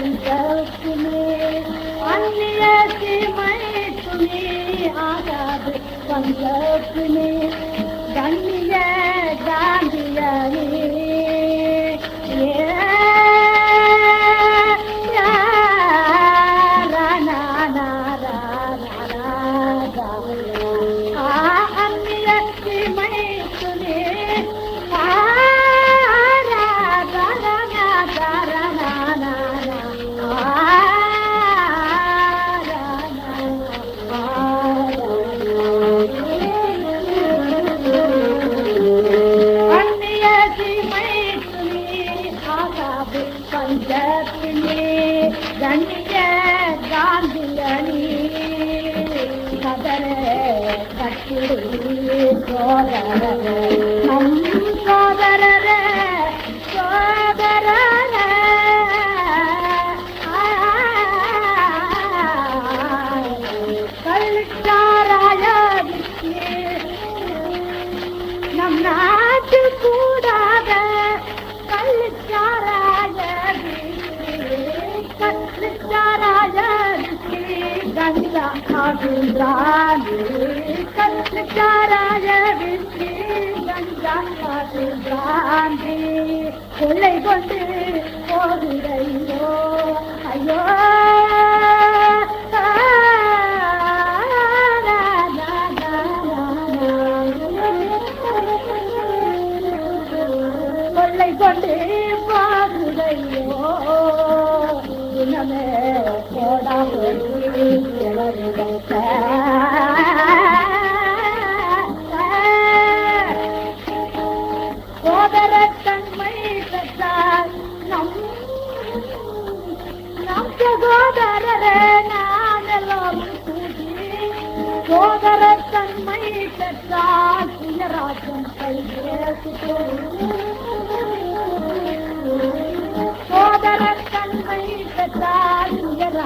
பஞ்சத்துமே அந்நிய தீமை துணி ஆகாது பஞ்சத்துமே. கண்ணிய காந்தியனே பஞ்சத்தினே கண்ணிய காந்தியனி கதர கட்டிடு சோதர நம் சோதரர சோதரர கல்லுக்காராய நம் நாட்டு கூடாத கல்லுக்காராய கங்கா ஆகுன்றானே கல்லுக்காராய கங்கா ஆகுன்றானே கொள்ளை கொண்டு போகுதையோ ஐயோ கொள்ளை கொண்டு சோதர தன்மை பெற்றால் நம் நம் சகோதரரே நானெல்லாம் கூடி சோதர தன்மை